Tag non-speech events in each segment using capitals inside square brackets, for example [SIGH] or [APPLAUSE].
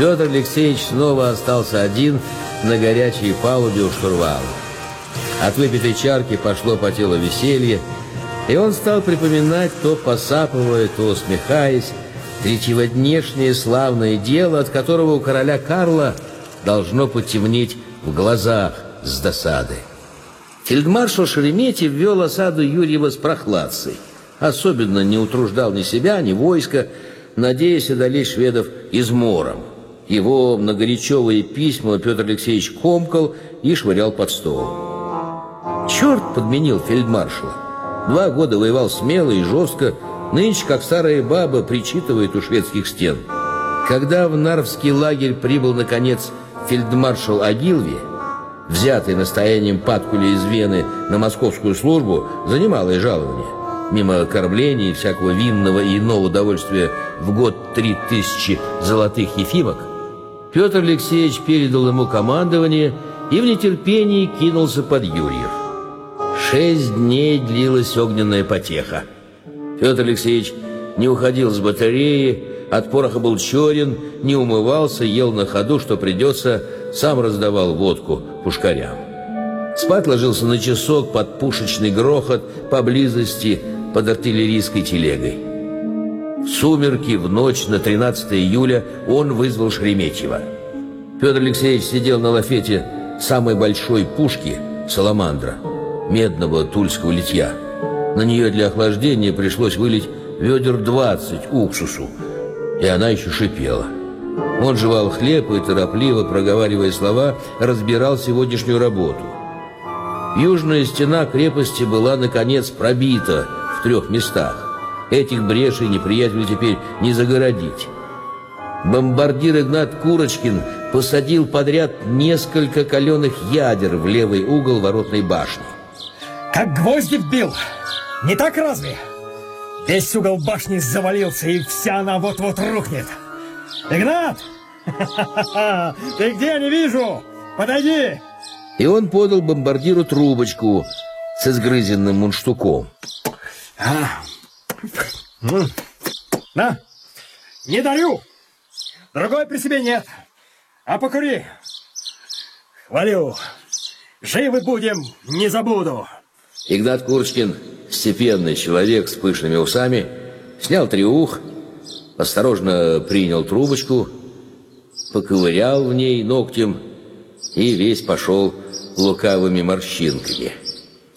Петр Алексеевич снова остался один на горячей палубе у штурвала. От выпитой чарки пошло по телу веселье, и он стал припоминать, то посапывая, то усмехаясь, третьеводнешнее славное дело, от которого у короля Карла должно потемнеть в глазах с досады. Фельдмаршал Шереметьев ввел осаду Юрьева с прохладцей. Особенно не утруждал ни себя, ни войска, надеясь одолеть шведов измором. Его многоречевые письма Петр Алексеевич комкал и швырял под стол. Черт подменил фельдмаршала. Два года воевал смело и жестко, нынче, как старая баба, причитывает у шведских стен. Когда в Нарвский лагерь прибыл, наконец, фельдмаршал Агилви, взятый настоянием Паткуля из Вены на московскую службу за немалое жалование, мимо кормлений и всякого винного и иного удовольствия в год три тысячи золотых ефимок, Петр Алексеевич передал ему командование и в нетерпении кинулся под Юрьев. Шесть дней длилась огненная потеха. Петр Алексеевич не уходил с батареи, от пороха был черен, не умывался, ел на ходу, что придется, сам раздавал водку пушкарям. Спать ложился на часок под пушечный грохот поблизости под артиллерийской телегой. В сумерки в ночь на 13 июля он вызвал Шереметьева. Петр Алексеевич сидел на лафете самой большой пушки «Саламандра» медного тульского литья. На нее для охлаждения пришлось вылить ведер 20 уксусу, и она еще шипела. Он жевал хлеб и, торопливо проговаривая слова, разбирал сегодняшнюю работу. Южная стена крепости была, наконец, пробита в трех местах. Этих брешей неприятелю теперь не загородить. Бомбардир Игнат Курочкин посадил подряд несколько каленых ядер в левый угол воротной башни. Как гвозди вбил! Не так разве? Весь угол башни завалился, и вся она вот-вот рухнет. Игнат! [LAUGHS] Ты где, не вижу? Подойди! И он подал бомбардиру трубочку с изгрызенным мундштуком. А, на, не дарю. Другой при себе нет. А покури. Хвалю. Живы будем, не забуду. Игнат Курочкин, степенный человек с пышными усами, снял триух, осторожно принял трубочку, поковырял в ней ногтем и весь пошел лукавыми морщинками.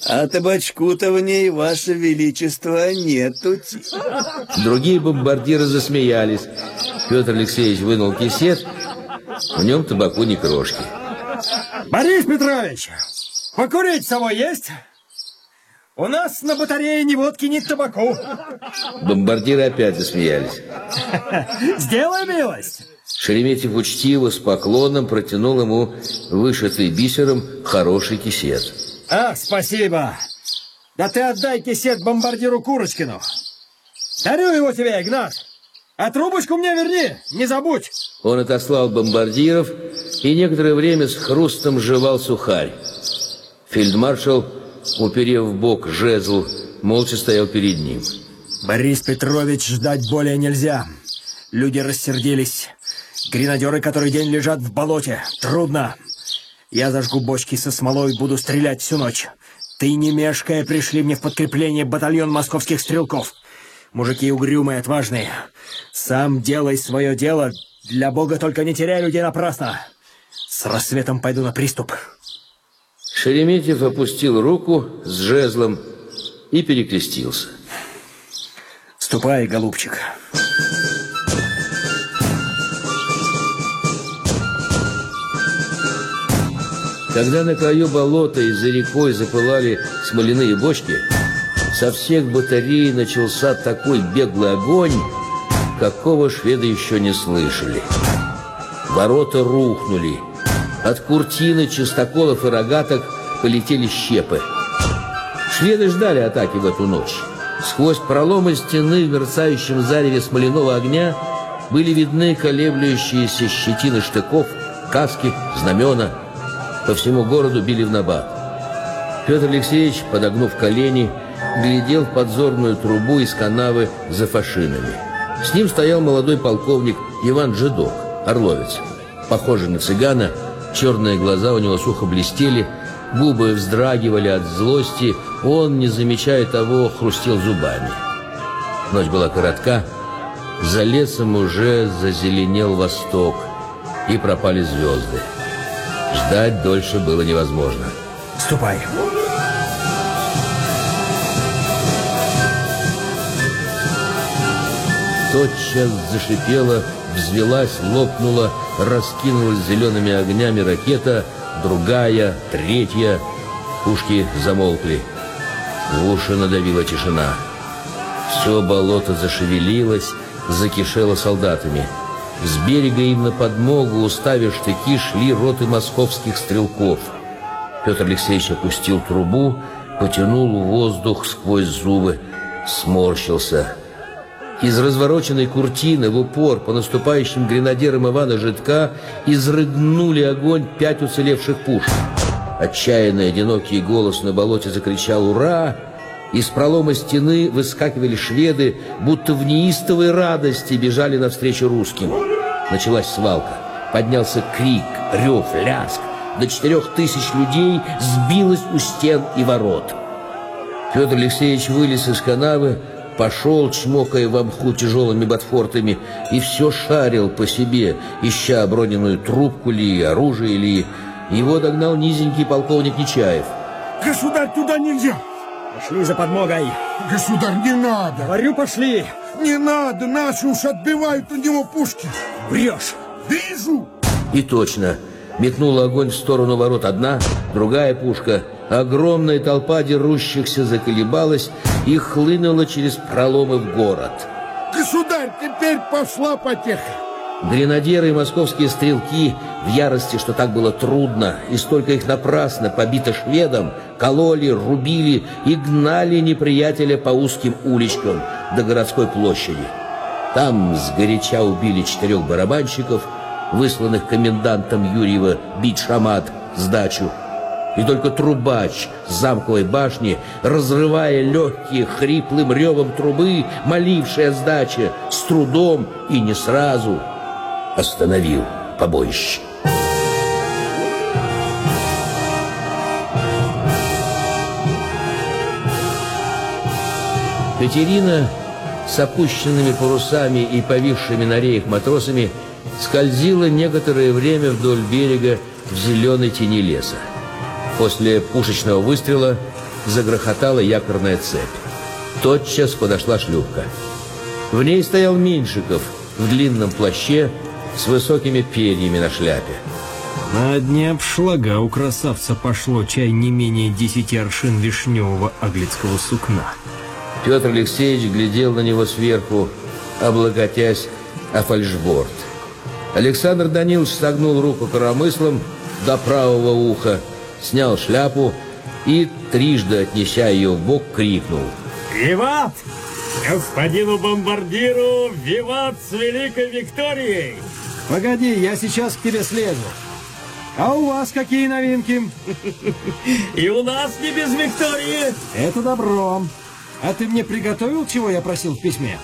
А табачку-то в ней, Ваше Величество, нету. Другие бомбардиры засмеялись. Петр Алексеевич вынул кисет, в нем табаку ни крошки. Борис Петрович, покурить собой есть? У нас на батарее ни водки, ни табаку. Бомбардиры опять засмеялись. Сделай милость. Шереметьев учтиво с поклоном протянул ему вышитый бисером хороший кисет. Ах, спасибо. Да ты отдай кисет бомбардиру Курочкину. Дарю его тебе, Игнат. А трубочку мне верни, не забудь. Он отослал бомбардиров и некоторое время с хрустом жевал сухарь. Фельдмаршал, уперев в бок жезл, молча стоял перед ним. Борис Петрович, ждать более нельзя. Люди рассердились. Гренадеры который день лежат в болоте. Трудно. Я зажгу бочки со смолой, буду стрелять всю ночь. Ты, не мешкая, пришли мне в подкрепление батальон московских стрелков. Мужики угрюмые, отважные. Сам делай свое дело. Для Бога только не теряй людей напрасно. С рассветом пойду на приступ. Шереметьев опустил руку с жезлом и перекрестился. Ступай, голубчик. Когда на краю болота и за рекой запылали смоляные бочки, со всех батарей начался такой беглый огонь, какого шведы еще не слышали. Ворота рухнули. От куртины, чистоколов и рогаток полетели щепы. Шведы ждали атаки в эту ночь. Сквозь проломы стены в мерцающем зареве смоляного огня были видны колеблющиеся щетины штыков, каски, знамена – по всему городу били в набат. Петр Алексеевич, подогнув колени, глядел в подзорную трубу из канавы за фашинами. С ним стоял молодой полковник Иван Жидок. орловец. Похожий на цыгана, черные глаза у него сухо блестели, губы вздрагивали от злости, он, не замечая того, хрустел зубами. Ночь была коротка, за лесом уже зазеленел восток, и пропали звезды. Ждать дольше было невозможно. Ступай. Тотчас зашипела, взвелась, лопнула, раскинулась зелеными огнями ракета, другая, третья. Пушки замолкли. В уши надавила тишина. Все болото зашевелилось, закишело солдатами. С берега им на подмогу, уставив штыки, шли роты московских стрелков. Петр Алексеевич опустил трубу, потянул воздух сквозь зубы, сморщился. Из развороченной куртины в упор по наступающим гренадерам Ивана Житка изрыгнули огонь пять уцелевших пушек. Отчаянный одинокий голос на болоте закричал «Ура!» Из пролома стены выскакивали шведы, будто в неистовой радости бежали навстречу русским. Началась свалка. Поднялся крик, рев, ляск. До четырех тысяч людей сбилось у стен и ворот. Петр Алексеевич вылез из канавы, пошел, чмокая в мху тяжелыми ботфортами, и все шарил по себе, ища оброненную трубку ли, оружие ли. Его догнал низенький полковник Нечаев. Государь, туда нельзя! Пошли за подмогой. Государь, не надо! Говорю, пошли. Не надо, наши уж отбивают у него пушки. Врешь. Вижу! И точно, метнула огонь в сторону ворот одна, другая пушка. Огромная толпа дерущихся заколебалась и хлынула через проломы в город. Государь, теперь пошла потеха. Гренадеры и московские стрелки в ярости, что так было трудно, и столько их напрасно побито шведом, кололи, рубили и гнали неприятеля по узким уличкам до городской площади. Там сгоряча убили четырех барабанщиков, высланных комендантом Юрьева бить шамат сдачу. И только трубач с замковой башни, разрывая легкие хриплым ревом трубы, моливший о сдаче, с трудом и не сразу остановил побоище. Катерина с опущенными парусами и повисшими на реях матросами скользила некоторое время вдоль берега в зеленой тени леса. После пушечного выстрела загрохотала якорная цепь. Тотчас подошла шлюпка. В ней стоял Меньшиков в длинном плаще с высокими перьями на шляпе. На дне обшлага у красавца пошло чай не менее десяти аршин вишневого аглицкого сукна. Петр Алексеевич глядел на него сверху, облокотясь о фальшборд. Александр Данилович согнул руку коромыслом до правого уха, снял шляпу и, трижды отнеся ее в бок, крикнул. «Виват! Господину бомбардиру, виват с великой Викторией!» Погоди, я сейчас к тебе слезу. А у вас какие новинки? И у нас не без Виктории. Это добро. А ты мне приготовил, чего я просил в письме?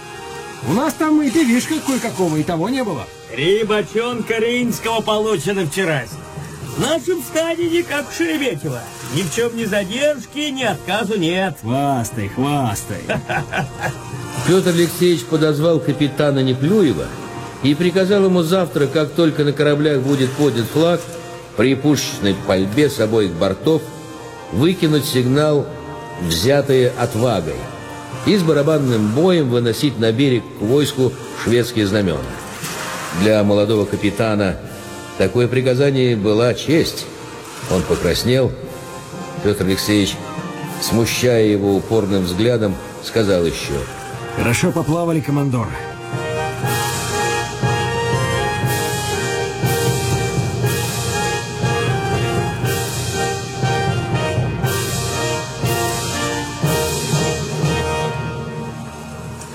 У нас там и пивишка кое-какого, и того не было. Три бочонка рейнского получено вчера. В нашем стане не как в Шереметьево. Ни в чем ни задержки, ни отказу нет. Хвастай, хвастай. [LAUGHS] Петр Алексеевич подозвал капитана Неплюева и приказал ему завтра, как только на кораблях будет поднят флаг, при пушечной пальбе с обоих бортов выкинуть сигнал «взятые отвагой» и с барабанным боем выносить на берег к войску шведские знамена. Для молодого капитана такое приказание была честь. Он покраснел. Петр Алексеевич, смущая его упорным взглядом, сказал еще Хорошо поплавали, командор.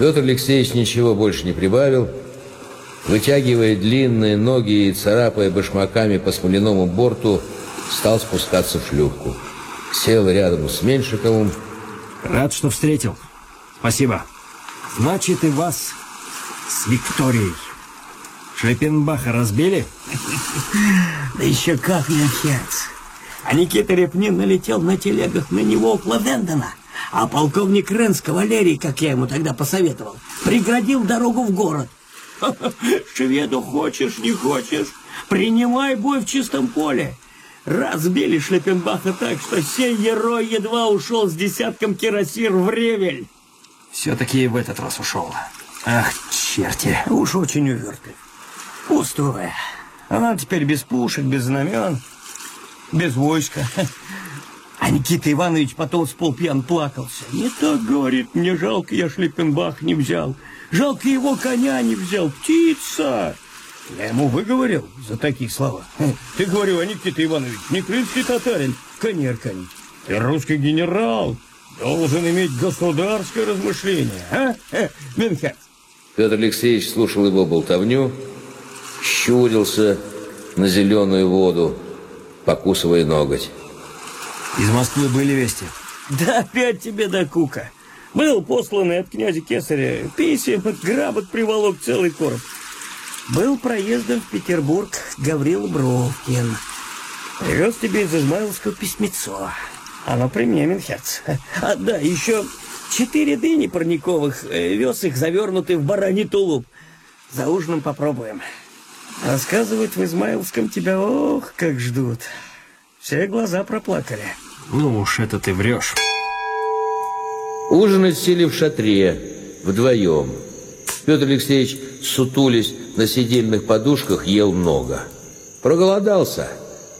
Петр Алексеевич ничего больше не прибавил, вытягивая длинные ноги и царапая башмаками по смоляному борту, стал спускаться в шлюпку. Сел рядом с Меньшиковым. Рад, что встретил. Спасибо. Значит, и вас с Викторией. Шлепенбаха разбили? [LAUGHS] Да еще как не отец. А Никита Репнин налетел на телегах на него около Вендена. А полковник Рен с кавалерией, как я ему тогда посоветовал, преградил дорогу в город. [LAUGHS] Шведу хочешь, не хочешь, принимай бой в чистом поле. Разбили Шлепенбаха так, что сей герой едва ушел с десятком кирасир в ревель. Все-таки и в этот раз ушел. Ах, черти. Уж очень увертлив. Пустое. Она теперь без пушек, без знамен, без войска. [LAUGHS] А Никита Иванович потом с полпьян плакался. Не так, говорит, мне жалко, я Шлиппенбах не взял. Жалко его коня не взял. Птица! Я ему выговорил за такие слова. Ты говорю, а Никита Иванович, не крымский татарин, кони арканить. Ты русский генерал, должен иметь государское размышление, а? Э, Менхер. Петр Алексеевич слушал его болтовню, щурился на зеленую воду, покусывая ноготь. Из Москвы были вести? Да опять тебе до кука. Был посланный от князя Кесаря писем, гработ приволок целый короб. Был проездом в Петербург Гаврил Бровкин. Привез тебе из Измайловского письмецо. Оно при мне, Минхерц. А, да, еще четыре дыни парниковых. э, Вез их завернутый в бараний тулуп. За ужином попробуем. Рассказывают, в Измайловском тебя, ох, как ждут. Все глаза проплакали. Ну уж это ты врешь. Ужинать сели в шатре, вдвоем. Петр Алексеевич, сутулясь на сидельных подушках, ел много. Проголодался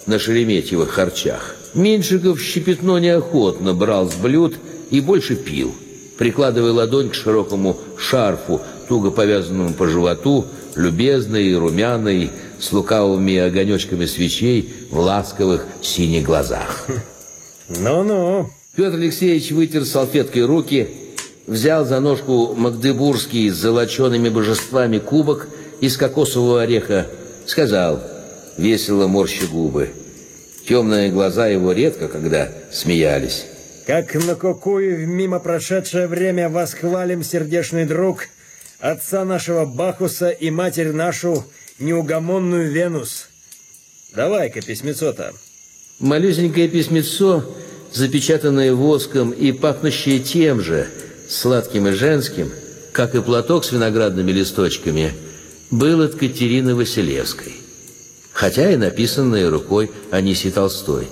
на шереметьевых харчах. Меньшиков щепетно неохотно брал с блюд и больше пил, прикладывая ладонь к широкому шарфу, туго повязанному по животу, любезный и румяный, с лукавыми огонечками свечей в ласковых синих глазах. Ну-ну. Петр Алексеевич вытер салфеткой руки, взял за ножку магдебургский с золочеными божествами кубок из кокосового ореха, сказал, весело морща губы. Темные глаза его редко когда смеялись. Как на кукую в мимо прошедшее время восхвалим, сердечный друг, отца нашего Бахуса и матерь нашу, неугомонную Венус. Давай-ка письмецо-то. Малюсенькое письмецо, запечатанное воском и пахнущее тем же, сладким и женским, как и платок с виноградными листочками, был от Катерины Василевской, хотя и написанное рукой Анисии Толстой,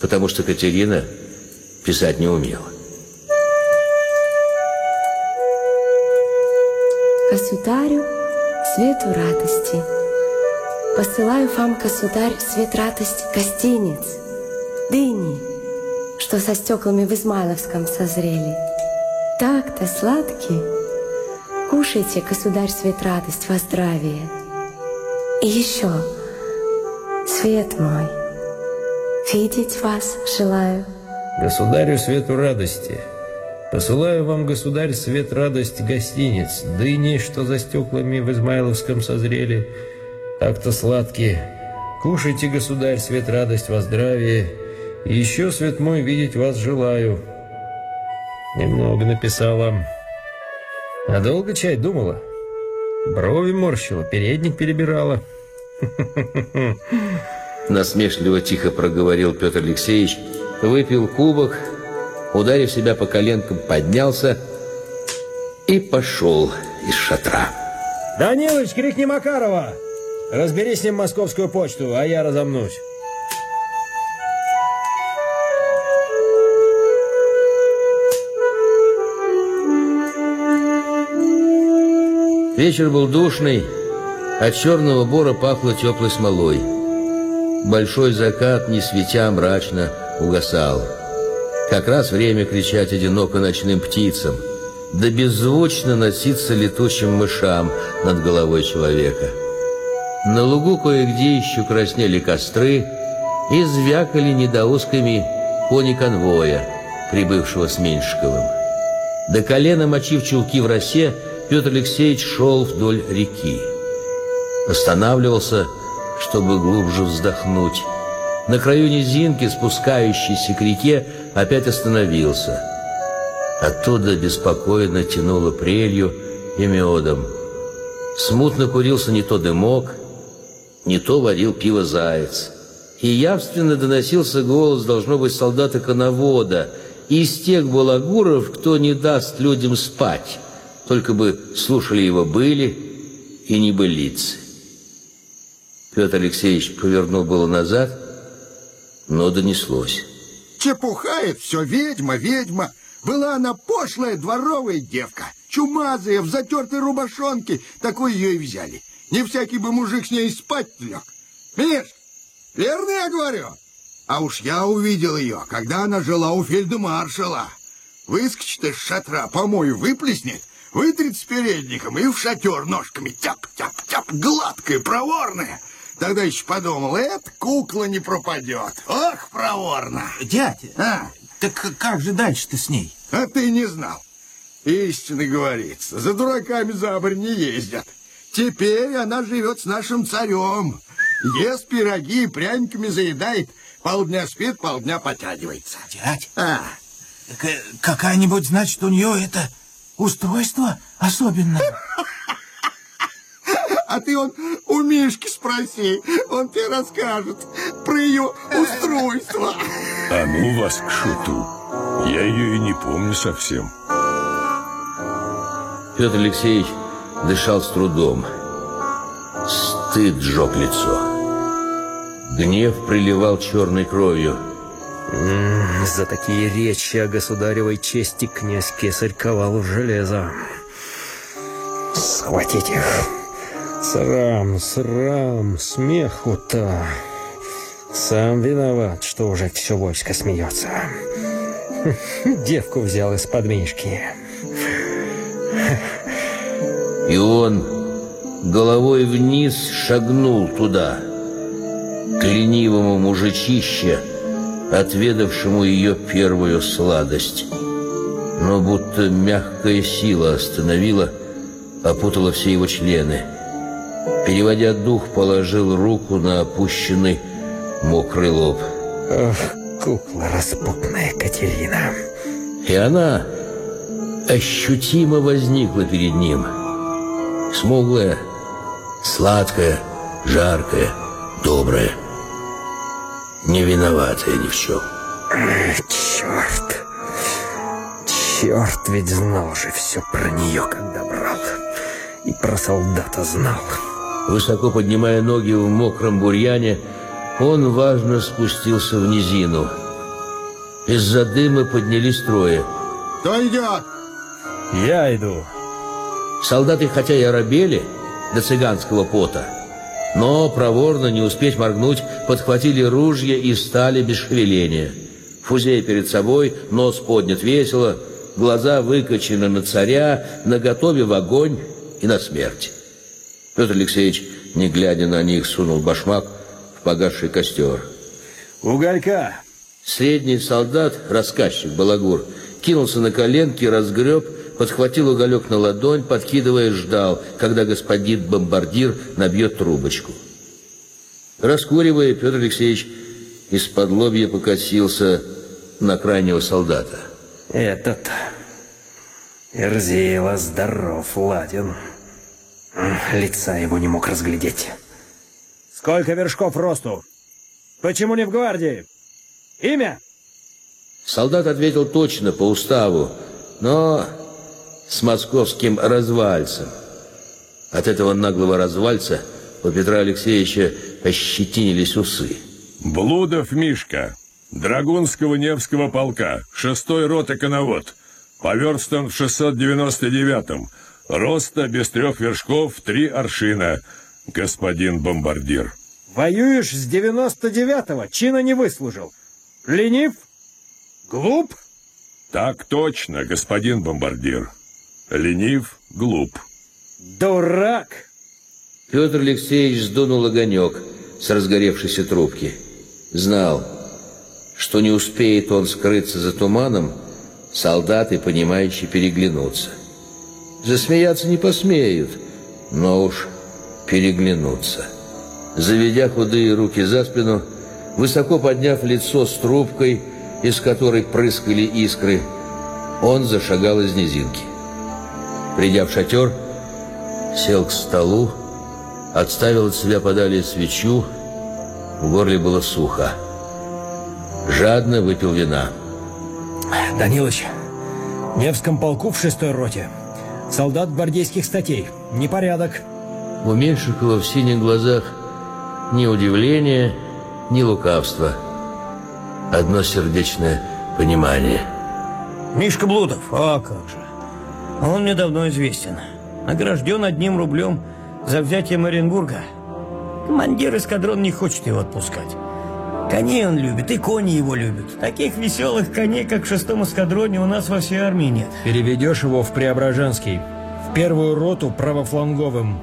потому что Катерина писать не умела. Государю, свету радости. Посылаю вам, государь, свет радости гостиниц, дыни, что со стеклами в Измайловском созрели. Так-то сладкие. Кушайте, государь, свет радость во здравие. И еще, свет мой, видеть вас желаю. Государю свету радости. Посылаю вам, государь, свет радость гостиниц, дыни, что за стеклами в Измайловском созрели, так-то сладкие. Кушайте, государь, свет радость во здравие, и еще, свет мой, видеть вас желаю. Немного написала. А долго чай думала? Брови морщила, передник перебирала. [LAUGHS] Насмешливо тихо проговорил Петр Алексеевич, выпил кубок, ударив себя по коленкам, поднялся и пошел из шатра. Данилыч, крикни Макарова! Разбери с ним московскую почту, а я разомнусь. Вечер был душный, от черного бора пахло теплой смолой. Большой закат, не светя, мрачно угасал. Как раз время кричать одиноко ночным птицам, да беззвучно носиться летучим мышам над головой человека. На лугу кое-где еще краснели костры и звякали недоусками кони конвоя, прибывшего с Меньшиковым. До колена мочив чулки в росе, Петр Алексеевич шел вдоль реки. Останавливался, чтобы глубже вздохнуть. На краю низинки, спускающейся к реке, опять остановился. Оттуда беспокойно тянуло прелью и медом. Смутно курился не то дымок, не то варил пиво заяц. И явственно доносился голос, должно быть, солдата-коновода, из тех балагуров, кто не даст людям спать, только бы слушали его были и не былицы. Петр Алексеевич повернул было назад, но донеслось. Чепухает все, ведьма, ведьма. Была она пошлая дворовая девка, чумазая, в затертой рубашонке. Такой ее и взяли. Не всякий бы мужик с ней спать лег. Миш, верно я говорю? А уж я увидел ее, когда она жила у фельдмаршала. Выскочит из шатра, помой выплеснет, вытрет с передником и в шатер ножками тяп-тяп-тяп, гладкая, проворная. Тогда еще подумал, эта кукла не пропадет. Ох, проворно. Дядя, А, так как же дальше-то с ней? а ты не знал. Истинно говорится, за дураками за не ездят. Теперь она живет с нашим царем. Ест пироги и пряниками заедает. Полдня спит, полдня потягивается. Дядь, А, так, э, какая-нибудь, значит, у нее это устройство особенное? [LAUGHS] а ты он у Мишки спроси, он тебе расскажет про ее устройство. [LAUGHS] А ну вас к шуту. Я ее и не помню совсем. Петр Алексеевич дышал с трудом. Стыд сжег лицо. Гнев приливал черной кровью. За такие речи о государевой чести князь Кесарь ковал в железо. Схватить их. Срам, срам, смеху-то. Сам виноват, что уже все войско смеется. Девку взял из-под мишки. И он головой вниз шагнул туда, к ленивому мужичище, отведавшему ее первую сладость. Но будто мягкая сила остановила, опутала все его члены. Переводя дух, положил руку на опущенный мокрый лоб. Ох, кукла распутная Катерина. И она ощутимо возникла перед ним. Смуглая, сладкая, жаркая, добрая. Не виноватая ни в чем. Черт. Черт ведь знал же все про нее, когда брал. И про солдата знал. Высоко поднимая ноги в мокром бурьяне, он важно спустился в низину. Из-за дыма поднялись трое. Кто идет? Я иду. Солдаты, хотя и оробели до цыганского пота, но проворно, не успеть моргнуть, подхватили ружья и стали без шевеления. Фузей перед собой, нос поднят весело, глаза выкочены на царя, наготове в огонь и на смерть. Петр Алексеевич, не глядя на них, сунул башмак в погасший костер. Уголька. Средний солдат, рассказчик Балагур, кинулся на коленки, разгреб, подхватил уголек на ладонь, подкидывая, ждал, когда господин бомбардир набьет трубочку. Раскуривая, Петр Алексеевич из-под лобья покосился на крайнего солдата. Этот Эрзеева здоров, ладен. Лица его не мог разглядеть. Сколько вершков росту? Почему не в гвардии? Имя? Солдат ответил точно, по уставу, но с московским развальцем. От этого наглого развальца у Петра Алексеевича ощетинились усы. Блудов Мишка, Драгунского Невского полка, шестой роты коновод, поверстан в 699-м, роста без трех вершков, три аршина, господин бомбардир. Воюешь с 99-го, чина не выслужил. Ленив? Глуп? Так точно, господин бомбардир. Ленив, глуп. Дурак! Петр Алексеевич сдунул огонек с разгоревшейся трубки. Знал, что не успеет он скрыться за туманом, солдаты, понимающие, переглянутся. Засмеяться не посмеют, но уж переглянуться. Заведя худые руки за спину, высоко подняв лицо с трубкой, из которой прыскали искры, он зашагал из низинки. Придя в шатер, сел к столу, отставил от себя подали свечу, в горле было сухо. Жадно выпил вина. Данилыч, в Невском полку в шестой роте. Солдат гвардейских статей. Непорядок. У Меньшикова в синих глазах ни удивления, ни лукавства. Одно сердечное понимание. Мишка Блудов, а как же. Он мне давно известен. Награжден одним рублем за взятие Маринбурга. Командир эскадрон не хочет его отпускать. Коней он любит, и кони его любят. Таких веселых коней, как в шестом эскадроне, у нас во всей армии нет. Переведешь его в Преображенский. В первую роту правофланговым.